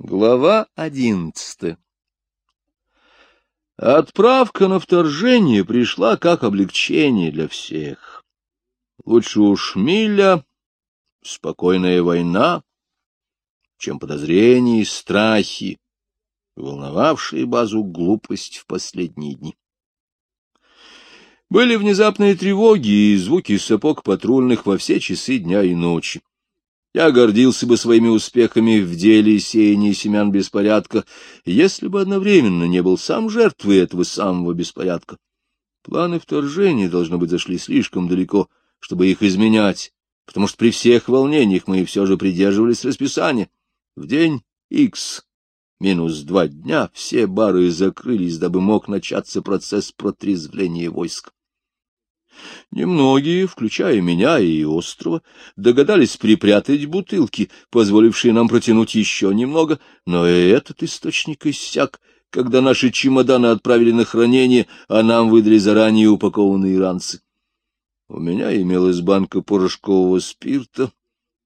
Глава одиннадцатая Отправка на вторжение пришла как облегчение для всех. Лучше уж миля, спокойная война, чем подозрения и страхи, волновавшие базу глупость в последние дни. Были внезапные тревоги и звуки сапог патрульных во все часы дня и ночи. Я гордился бы своими успехами в деле сеяния семян беспорядка, если бы одновременно не был сам жертвой этого самого беспорядка. Планы вторжения, должно быть, зашли слишком далеко, чтобы их изменять, потому что при всех волнениях мы все же придерживались расписания. В день X минус два дня все бары закрылись, дабы мог начаться процесс протрезвления войск. Немногие, включая меня и острова, догадались припрятать бутылки, позволившие нам протянуть еще немного, но и этот источник иссяк, когда наши чемоданы отправили на хранение, а нам выдали заранее упакованные ранцы. У меня имелась банка порошкового спирта,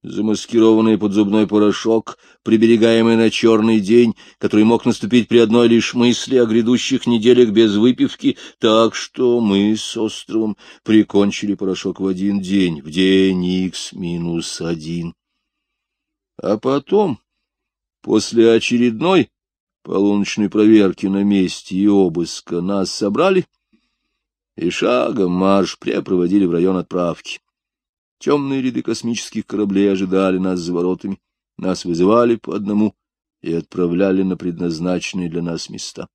замаскированный под зубной порошок, приберегаемый на черный день, который мог наступить при одной лишь мысли о грядущих неделях без выпивки, так что мы с островом прикончили порошок в один день, в день икс минус один. А потом, после очередной полуночной проверки на месте и обыска, нас собрали и шагом марш препроводили в район отправки. Темные ряды космических кораблей ожидали нас за воротами, нас вызывали по одному и отправляли на предназначенные для нас места.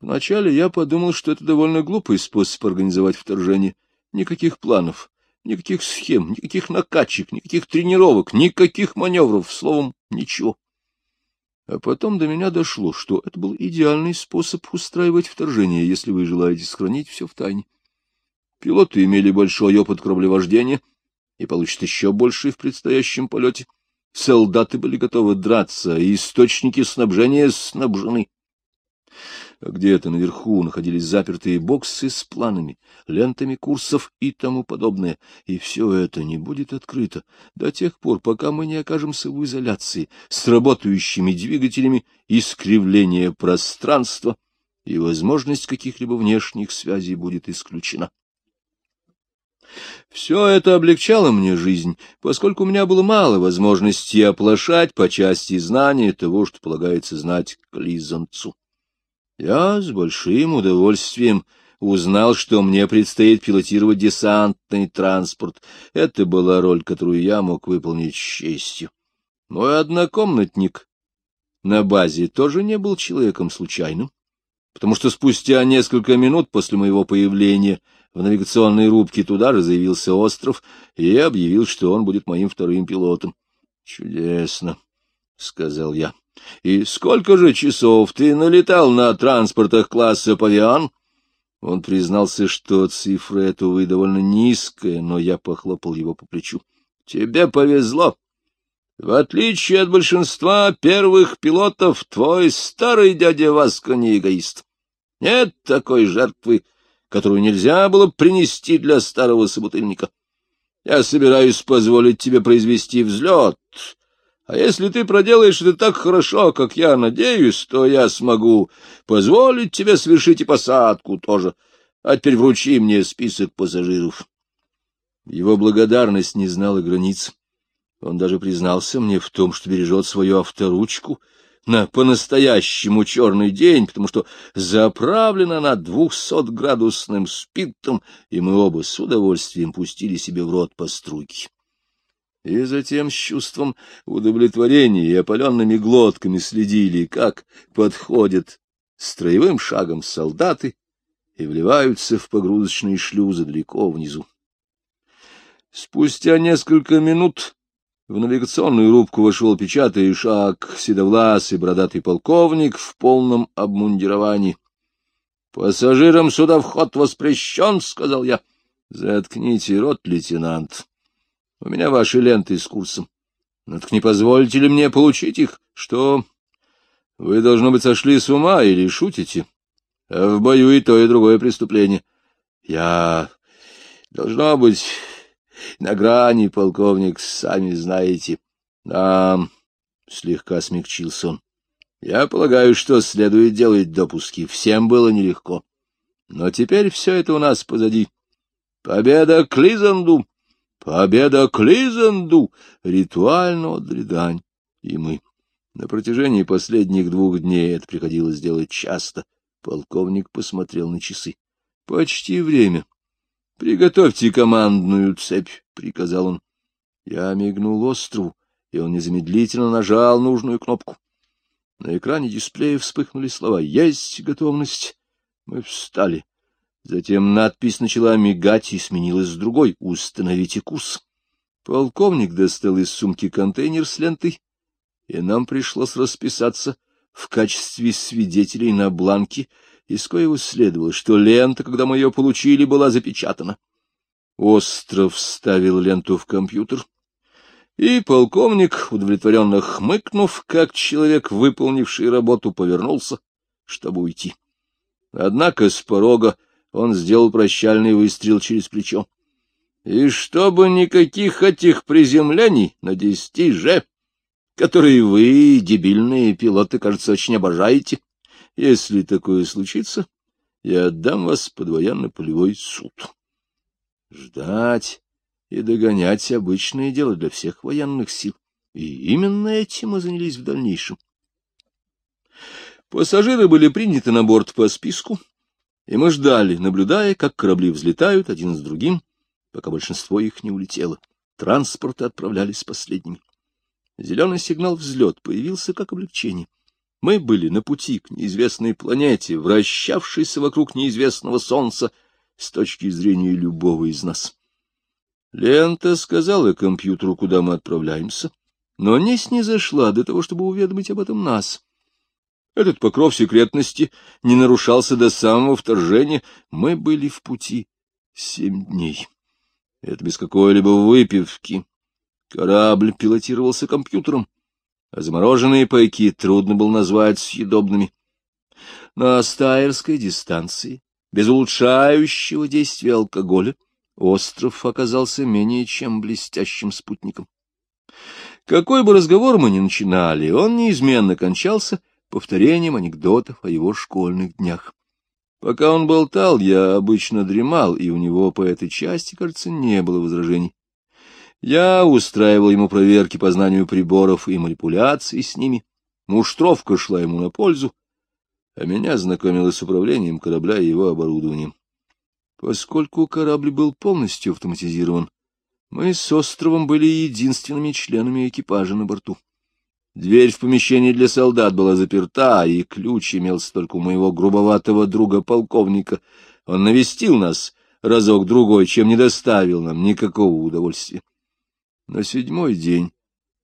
Вначале я подумал, что это довольно глупый способ организовать вторжение. Никаких планов, никаких схем, никаких накачек, никаких тренировок, никаких маневров, словом, ничего. А потом до меня дошло, что это был идеальный способ устраивать вторжение, если вы желаете сохранить все в тайне. Пилоты имели большой опыт кораблевождения и получат еще больше в предстоящем полете. Солдаты были готовы драться, и источники снабжения снабжены. А где-то наверху находились запертые боксы с планами, лентами курсов и тому подобное, и все это не будет открыто до тех пор, пока мы не окажемся в изоляции с работающими двигателями искривления пространства, и возможность каких-либо внешних связей будет исключена. Все это облегчало мне жизнь, поскольку у меня было мало возможностей оплошать по части знания того, что полагается знать клизанцу. Я с большим удовольствием узнал, что мне предстоит пилотировать десантный транспорт. Это была роль, которую я мог выполнить с честью. Мой однокомнатник на базе тоже не был человеком случайным, потому что спустя несколько минут после моего появления в навигационной рубке туда же заявился остров и объявил, что он будет моим вторым пилотом. — Чудесно, — сказал я. — И сколько же часов ты налетал на транспортах класса «Павиан»? Он признался, что цифра эта, увы, довольно низкая, но я похлопал его по плечу. — Тебе повезло. В отличие от большинства первых пилотов, твой старый дядя Васко не эгоист. Нет такой жертвы, которую нельзя было принести для старого собутыльника. Я собираюсь позволить тебе произвести взлет, а если ты проделаешь это так хорошо, как я надеюсь, то я смогу позволить тебе совершить и посадку тоже. А теперь вручи мне список пассажиров. Его благодарность не знала границ. Он даже признался мне в том, что бережет свою авторучку — на по-настоящему черный день, потому что заправлена она двухсотградусным спиртом, и мы оба с удовольствием пустили себе в рот по струйке. И затем с чувством удовлетворения и опаленными глотками следили, как подходят строевым шагом солдаты и вливаются в погрузочные шлюзы далеко внизу. Спустя несколько минут в навигационную рубку вошел печатый шаг, седовласый бородатый полковник в полном обмундировании. — Пассажирам сюда вход воспрещен, — сказал я. — Заткните рот, лейтенант. У меня ваши ленты с курсом. Но так не позволите ли мне получить их? Что? Вы, должно быть, сошли с ума или шутите? А в бою и то, и другое преступление. Я... Должно быть, на грани, полковник, сами знаете. Да, Слегка смягчился он. Я полагаю, что следует делать допуски. Всем было нелегко. Но теперь все это у нас позади. Победа Клизанду! Победа Клизанду! Ритуально отдали дань. И мы. На протяжении последних двух дней это приходилось делать часто. Полковник посмотрел на часы. — Почти время. — Приготовьте командную цепь, — приказал он. Я мигнул острову, и он незамедлительно нажал нужную кнопку. На экране дисплея вспыхнули слова «Есть готовность». Мы встали. Затем надпись начала мигать и сменилась другой «Установите курс». Полковник достал из сумки контейнер с лентой, и нам пришлось расписаться в качестве свидетелей на бланке, из коего следовало, что лента, когда мы ее получили, была запечатана. Остров вставил ленту в компьютер, и полковник, удовлетворенно хмыкнув, как человек, выполнивший работу, повернулся, чтобы уйти. Однако с порога он сделал прощальный выстрел через плечо. И чтобы никаких этих приземлений на десяти же, которые вы, дебильные пилоты, кажется, очень обожаете, если такое случится, я отдам вас под военно-полевой суд. Ждать и догонять — обычное дело для всех военных сил. И именно этим мы занялись в дальнейшем. Пассажиры были приняты на борт по списку, и мы ждали, наблюдая, как корабли взлетают один с другим, пока большинство их не улетело. Транспорты отправлялись последними. Зеленый сигнал «Взлет» появился как облегчение. Мы были на пути к неизвестной планете, вращавшейся вокруг неизвестного Солнца с точки зрения любого из нас. Лента сказала компьютеру, куда мы отправляемся, но не снизошла до того, чтобы уведомить об этом нас. Этот покров секретности не нарушался до самого вторжения. Мы были в пути семь дней. Это без какой-либо выпивки. Корабль пилотировался компьютером, а замороженные пайки трудно было назвать съедобными. На стайерской дистанции, без улучшающего действия алкоголя, остров оказался менее чем блестящим спутником. Какой бы разговор мы ни начинали, он неизменно кончался повторением анекдотов о его школьных днях. Пока он болтал, я обычно дремал, и у него по этой части, кажется, не было возражений. Я устраивал ему проверки по знанию приборов и манипуляций с ними. Муштровка шла ему на пользу, а меня знакомила с управлением корабля и его оборудованием. Поскольку корабль был полностью автоматизирован, мы с островом были единственными членами экипажа на борту. Дверь в помещении для солдат была заперта, и ключ имелся только у моего грубоватого друга-полковника. Он навестил нас разок-другой, чем не доставил нам никакого удовольствия. На седьмой день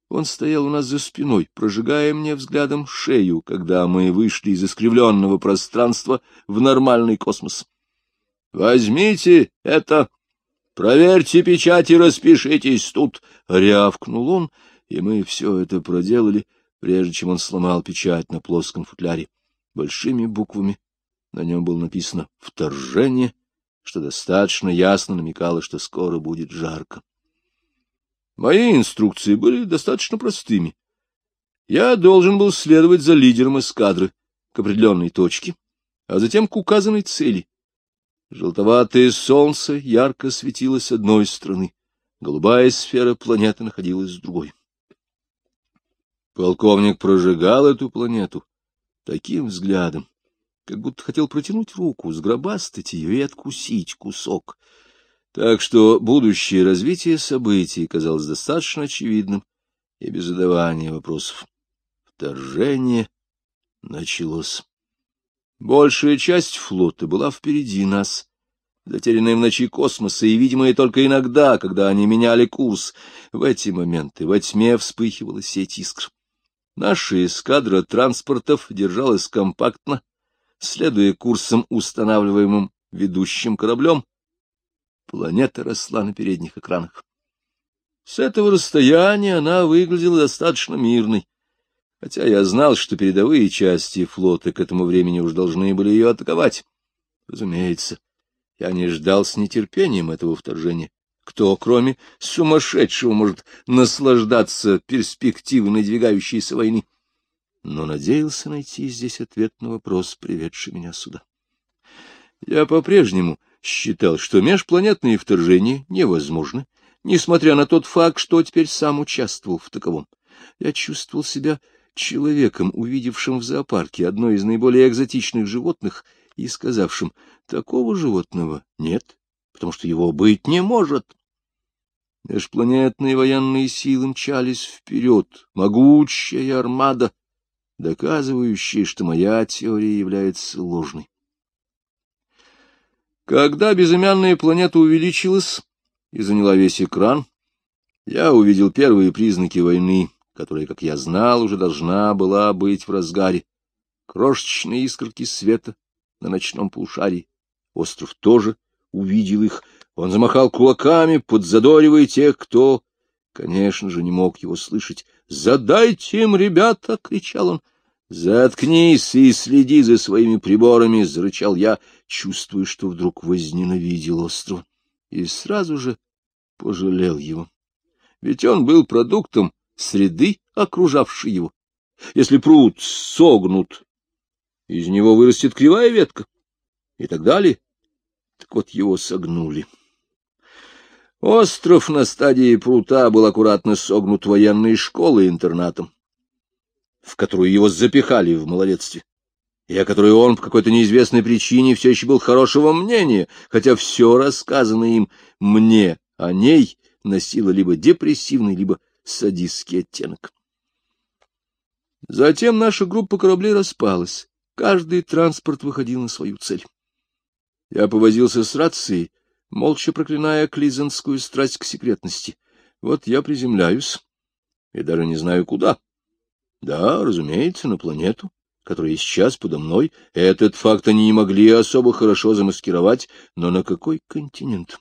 он стоял у нас за спиной, прожигая мне взглядом шею, когда мы вышли из искривленного пространства в нормальный космос. Возьмите это, проверьте печать и распишитесь тут, — рявкнул он, и мы все это проделали, прежде чем он сломал печать на плоском футляре. Большими буквами на нем было написано «Вторжение», что достаточно ясно намекало, что скоро будет жарко. Мои инструкции были достаточно простыми. Я должен был следовать за лидером эскадры к определенной точке, а затем к указанной цели, Желтоватое солнце ярко светило с одной стороны, голубая сфера планеты находилась с другой. Полковник прожигал эту планету таким взглядом, как будто хотел протянуть руку, сгробастать ее и откусить кусок. Так что будущее развитие событий казалось достаточно очевидным и без задавания вопросов. Вторжение началось. Большая часть флота была впереди нас, затерянная в ночи космоса и видимая только иногда, когда они меняли курс. В эти моменты во тьме вспыхивала сеть искр. Наша эскадра транспортов держалась компактно, следуя курсом, устанавливаемым ведущим кораблем. Планета росла на передних экранах. С этого расстояния она выглядела достаточно мирной хотя я знал, что передовые части флота к этому времени уж должны были ее атаковать. Разумеется, я не ждал с нетерпением этого вторжения, Кто, кроме сумасшедшего, может наслаждаться перспективой надвигающейся войны? Но надеялся найти здесь ответ на вопрос, приведший меня сюда. Я по-прежнему считал, что межпланетные вторжения невозможны, несмотря на тот факт, что теперь сам участвовал в таковом. Я чувствовал себя человеком, увидевшим в зоопарке одно из наиболее экзотичных животных и сказавшим, такого животного нет, потому что его быть не может. Межпланетные военные силы мчались вперед, могучая армада, доказывающая, что моя теория является ложной. Когда безымянная планета увеличилась и заняла весь экран, я увидел первые признаки войны, которая, как я знал, уже должна была быть в разгаре. Крошечные искорки света на ночном полушарии. Остров тоже увидел их. Он замахал кулаками, подзадоривая тех, кто, конечно же, не мог его слышать. «Задайте им, ребята!» — кричал он. «Заткнись и следи за своими приборами!» — зарычал я, чувствуя, что вдруг возненавидел остров. И сразу же пожалел его. Ведь он был продуктом среды, окружавшей его. Если пруд согнут, из него вырастет кривая ветка и так далее. Так вот его согнули. Остров на стадии прута был аккуратно согнут военной школой-интернатом в которую его запихали в малолетстве, и о которой он по какой-то неизвестной причине все еще был хорошего мнения, хотя все рассказанное им мне о ней носило либо депрессивный, либо садистский оттенок. Затем наша группа кораблей распалась, каждый транспорт выходил на свою цель. Я повозился с рацией, молча проклиная клизенскую страсть к секретности. Вот я приземляюсь, и даже не знаю куда. Да, разумеется, на планету, которая сейчас подо мной. Этот факт они не могли особо хорошо замаскировать, но на какой континент?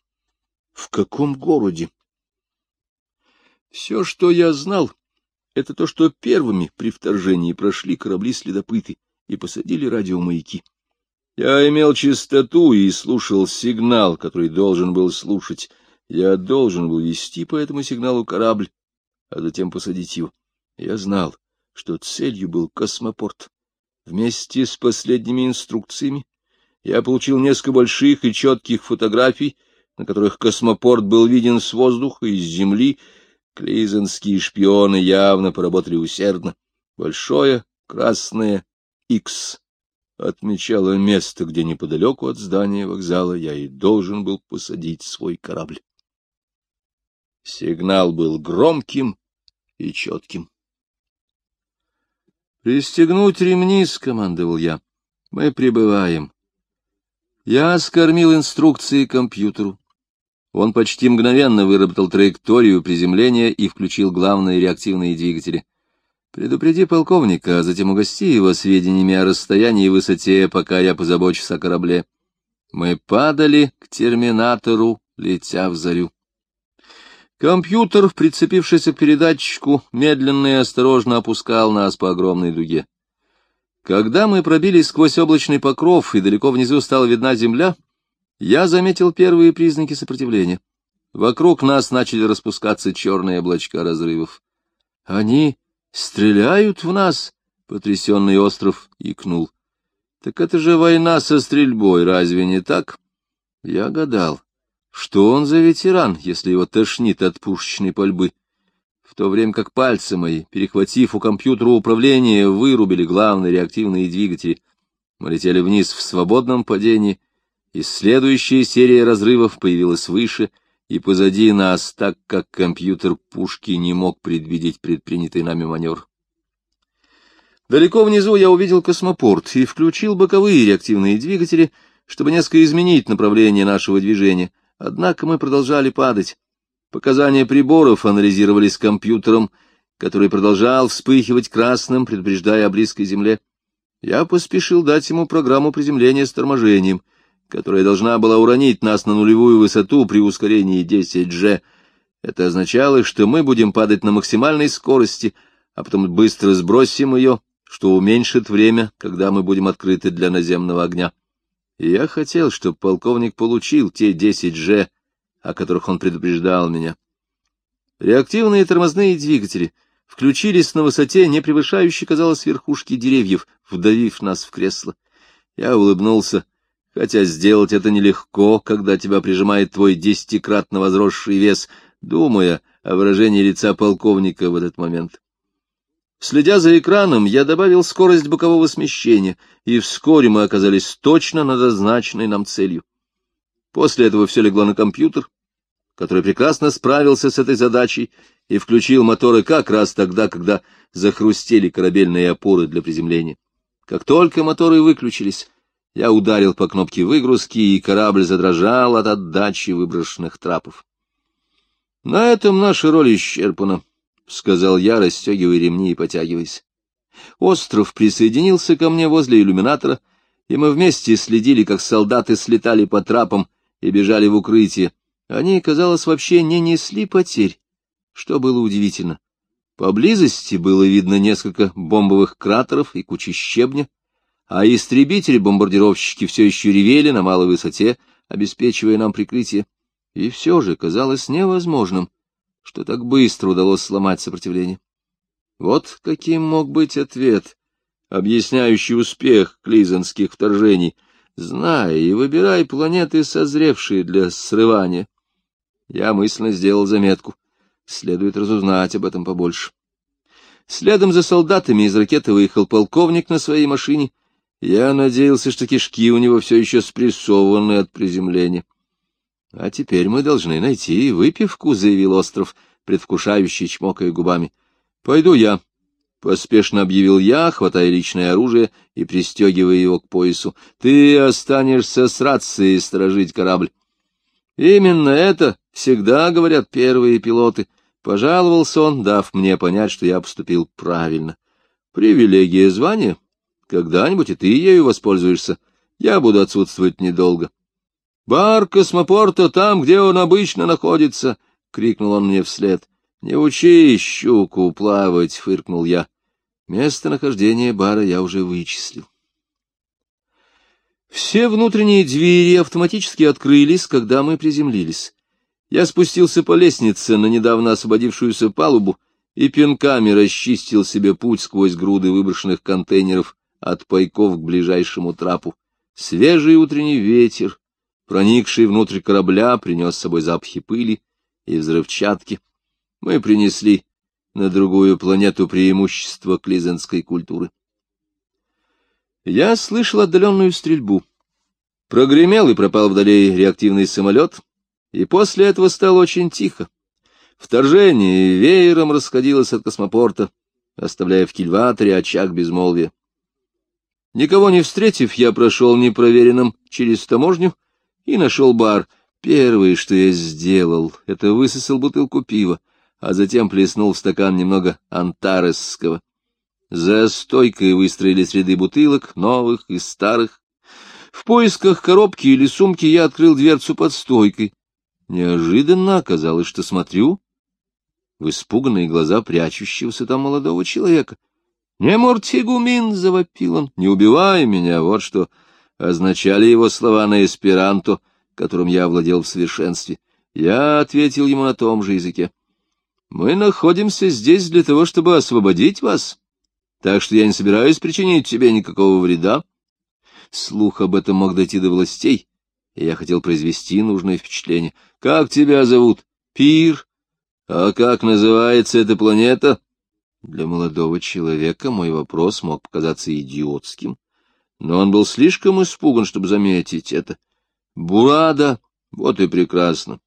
В каком городе? Все, что я знал, это то, что первыми при вторжении прошли корабли-следопыты и посадили радиомаяки. Я имел чистоту и слушал сигнал, который должен был слушать. Я должен был вести по этому сигналу корабль, а затем посадить его. Я знал, что целью был космопорт. Вместе с последними инструкциями я получил несколько больших и четких фотографий, на которых космопорт был виден с воздуха и с земли. Клизенские шпионы явно поработали усердно. Большое красное «Х» отмечало место, где неподалеку от здания вокзала я и должен был посадить свой корабль. Сигнал был громким и четким. «Пристегнуть ремни», — скомандовал я. «Мы прибываем». Я скормил инструкции компьютеру. Он почти мгновенно выработал траекторию приземления и включил главные реактивные двигатели. «Предупреди полковника, а затем угости его сведениями о расстоянии и высоте, пока я позабочусь о корабле». Мы падали к терминатору, летя в зарю. Компьютер, прицепившийся к передатчику, медленно и осторожно опускал нас по огромной дуге. Когда мы пробились сквозь облачный покров, и далеко внизу стала видна земля, я заметил первые признаки сопротивления. Вокруг нас начали распускаться черные облачка разрывов. — Они стреляют в нас? — потрясенный остров икнул. — Так это же война со стрельбой, разве не так? Я гадал. Что он за ветеран, если его тошнит от пушечной пальбы? В то время как пальцы мои, перехватив у компьютера управление, вырубили главные реактивные двигатели. Мы летели вниз в свободном падении, и следующая серия разрывов появилась выше и позади нас, так как компьютер пушки не мог предвидеть предпринятый нами маневр. Далеко внизу я увидел космопорт и включил боковые реактивные двигатели, чтобы несколько изменить направление нашего движения — Однако мы продолжали падать. Показания приборов анализировались компьютером, который продолжал вспыхивать красным, предупреждая о близкой земле. Я поспешил дать ему программу приземления с торможением, которая должна была уронить нас на нулевую высоту при ускорении 10G. Это означало, что мы будем падать на максимальной скорости, а потом быстро сбросим ее, что уменьшит время, когда мы будем открыты для наземного огня. Я хотел, чтобы полковник получил те 10 же, о которых он предупреждал меня. Реактивные тормозные двигатели включились на высоте, не превышающей, казалось, верхушки деревьев, вдавив нас в кресло. Я улыбнулся, хотя сделать это нелегко, когда тебя прижимает твой десятикратно возросший вес, думая о выражении лица полковника в этот момент. Следя за экраном, я добавил скорость бокового смещения, и вскоре мы оказались точно над означенной нам целью. После этого все легло на компьютер, который прекрасно справился с этой задачей и включил моторы как раз тогда, когда захрустели корабельные опоры для приземления. Как только моторы выключились, я ударил по кнопке выгрузки, и корабль задрожал от отдачи выброшенных трапов. На этом наша роль исчерпана. — сказал я, расстегивая ремни и потягиваясь. Остров присоединился ко мне возле иллюминатора, и мы вместе следили, как солдаты слетали по трапам и бежали в укрытие. Они, казалось, вообще не несли потерь, что было удивительно. Поблизости было видно несколько бомбовых кратеров и кучи щебня, а истребители-бомбардировщики все еще ревели на малой высоте, обеспечивая нам прикрытие. И все же казалось невозможным, что так быстро удалось сломать сопротивление. Вот каким мог быть ответ, объясняющий успех клизанских вторжений. Знай и выбирай планеты, созревшие для срывания. Я мысленно сделал заметку. Следует разузнать об этом побольше. Следом за солдатами из ракеты выехал полковник на своей машине. Я надеялся, что кишки у него все еще спрессованы от приземления. — А теперь мы должны найти выпивку, — заявил остров, предвкушающий, чмокая губами. — Пойду я, — поспешно объявил я, хватая личное оружие и пристегивая его к поясу. — Ты останешься с рацией сторожить корабль. — Именно это всегда говорят первые пилоты. Пожаловался он, дав мне понять, что я поступил правильно. Привилегия звания. Когда-нибудь и ты ею воспользуешься. Я буду отсутствовать недолго. «Бар космопорта там, где он обычно находится!» — крикнул он мне вслед. «Не учи щуку плавать!» — фыркнул я. Местонахождение бара я уже вычислил. Все внутренние двери автоматически открылись, когда мы приземлились. Я спустился по лестнице на недавно освободившуюся палубу и пинками расчистил себе путь сквозь груды выброшенных контейнеров от пайков к ближайшему трапу. Свежий утренний ветер проникший внутрь корабля, принес с собой запахи пыли и взрывчатки. Мы принесли на другую планету преимущество клизенской культуры. Я слышал отдаленную стрельбу. Прогремел и пропал вдали реактивный самолет, и после этого стало очень тихо. Вторжение веером расходилось от космопорта, оставляя в кильваторе очаг безмолвия. Никого не встретив, я прошел непроверенным через таможню, и нашел бар. Первое, что я сделал, это высосал бутылку пива, а затем плеснул в стакан немного антаресского. За стойкой выстроились ряды бутылок, новых и старых. В поисках коробки или сумки я открыл дверцу под стойкой. Неожиданно оказалось, что смотрю в испуганные глаза прячущегося там молодого человека. «Не мортигумин!» — завопил он. «Не убивай меня!» Вот что означали его слова на эсперанто, которым я овладел в совершенстве. Я ответил ему на том же языке. «Мы находимся здесь для того, чтобы освободить вас, так что я не собираюсь причинить тебе никакого вреда». Слух об этом мог дойти до властей, и я хотел произвести нужное впечатление. «Как тебя зовут?» «Пир». «А как называется эта планета?» Для молодого человека мой вопрос мог показаться идиотским, но он был слишком испуган, чтобы заметить это. Бурада, вот и прекрасно.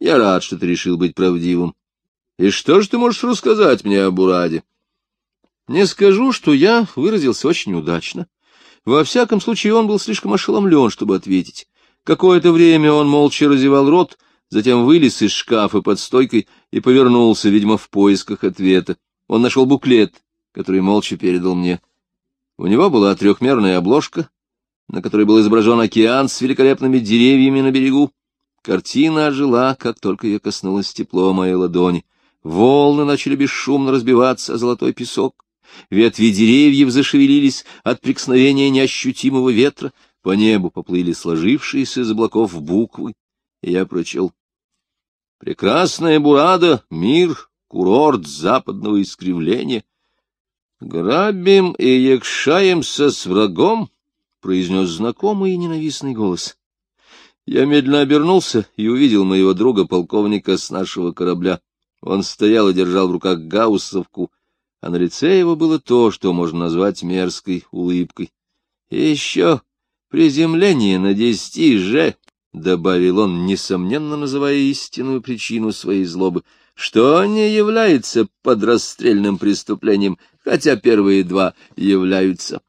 Я рад, что ты решил быть правдивым. И что же ты можешь рассказать мне о Бураде? Не скажу, что я выразился очень удачно. Во всяком случае, он был слишком ошеломлен, чтобы ответить. Какое-то время он молча разевал рот, затем вылез из шкафа под стойкой и повернулся, видимо, в поисках ответа. Он нашел буклет, который молча передал мне. У него была трехмерная обложка, на которой был изображен океан с великолепными деревьями на берегу. Картина ожила, как только ее коснулось тепло моей ладони. Волны начали бесшумно разбиваться о золотой песок. Ветви деревьев зашевелились от прикосновения неощутимого ветра. По небу поплыли сложившиеся из облаков буквы, я прочел. Прекрасная Бурада, мир, курорт западного искривления. Грабим и якшаемся с врагом, — произнес знакомый и ненавистный голос. Я медленно обернулся и увидел моего друга-полковника с нашего корабля. Он стоял и держал в руках гауссовку, а на лице его было то, что можно назвать мерзкой улыбкой. — Еще приземление на десяти же, — добавил он, несомненно называя истинную причину своей злобы, — что не является подрастрельным преступлением, хотя первые два являются.